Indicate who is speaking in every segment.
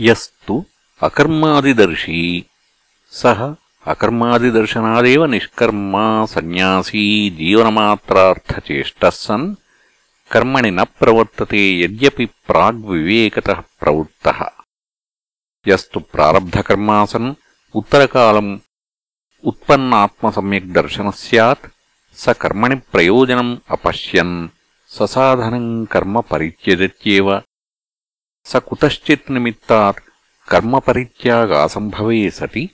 Speaker 1: యస్తు అకర్మాదిదర్శీ. సహ అకర్మాదిదర్శనాదేవ నిష్కర్మా సన్యాసీ జీవనమాత్రార్థచేష్టः సన్ కర్మణి న ప్రవర్తతే యద్యపి ప్రాగ్వివేకతः ప్రవృత్తः. యస్తు ప్రారబ్ధకర్మా సన్ ఉత్తరకాలం ఉత్పన్నాత్మసమ్యగ్దర్శనः సత్ స కర్మణి ప్రయోజనం అపశ్యన్. ససాధనం కర్మ పరిత్యజత్యేవ. స కుతశ్చిత్ నిమిత్తాత్ కర్మపరిత్యాగాసంభవే సతి.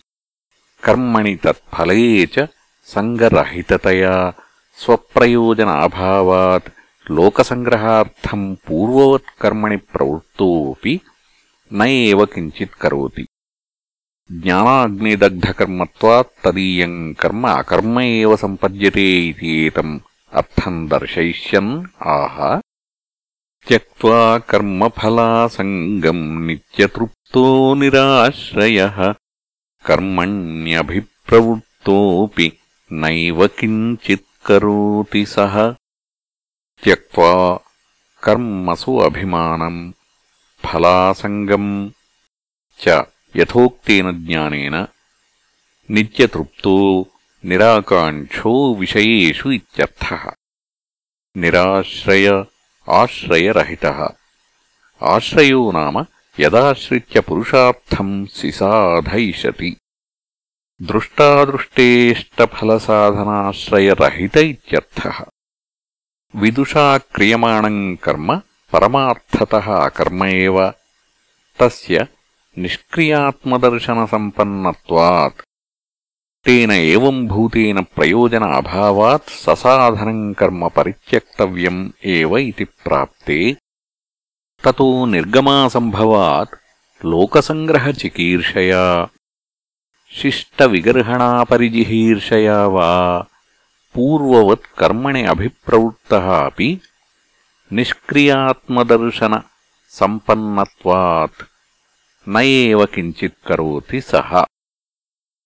Speaker 1: కర్మణి తత్ఫలే చ సంగరహితతయా. స్వప్రయోజనాభావాత్ లోకసంగ్రహార్థం పూర్వవత్ కర్మణి ప్రవృత్తోऽపి న ఏవ కించిత్ కరోతి. జ్ఞానాగ్నిదగ్ధకర్మత్వాత్ తదీయం కర్మ అకర్మ ఏవ సంపద్యతే ఇతి ఏతం. అర్థం దర్శయిష్యన్. त्यक्त्वा कर्मफलासङ्गम् नित्यतृप्तो निराश्रयः। कर्मण्यभिप्रवृत्तोऽपि नैव किञ्चित् करोति सः। त्यक्त्वा कर्मसु अभिमानम् फलासङ्गम् च यथोक्तेन ज्ञानेन नित्यतृप्तो निराकाङ्क्षो विषयेषु इत्यर्थः। निराश्रय ఆశ్రయరహిత. ఆశ్రయో నామ యదాశ్రిత్య పురుషార్థం సిసాధయిషతి దృష్టాదృష్టేష్టఫలసాధనాశ్రయరహిత ఇత్యర్థ విదుషా క్రియమాణం కర్మ పరమార్థత అకర్మ ఏవ తస్య నిష్క్రియాత్మదర్శనసంపన్నత్వాత్ తేన ఏవం భూతేన ప్రయోజన అభావాత్ ససాధనం కర్మ పరిత్యక్తవ్యం ఏవ ఇతి ప్రాప్తే. తతో నిర్గమాసంభవాత్ లోకసంగ్రహచికీర్షయా శిష్టవిగర్హణాపరిజిహీర్షయా వా. పూర్వవత్ కర్మణి అభిప్రవృత్త అపి నిష్క్రియాత్మదర్శన సంపన్నత్వాత్. నయేవ కించిత్ కరోతి సహ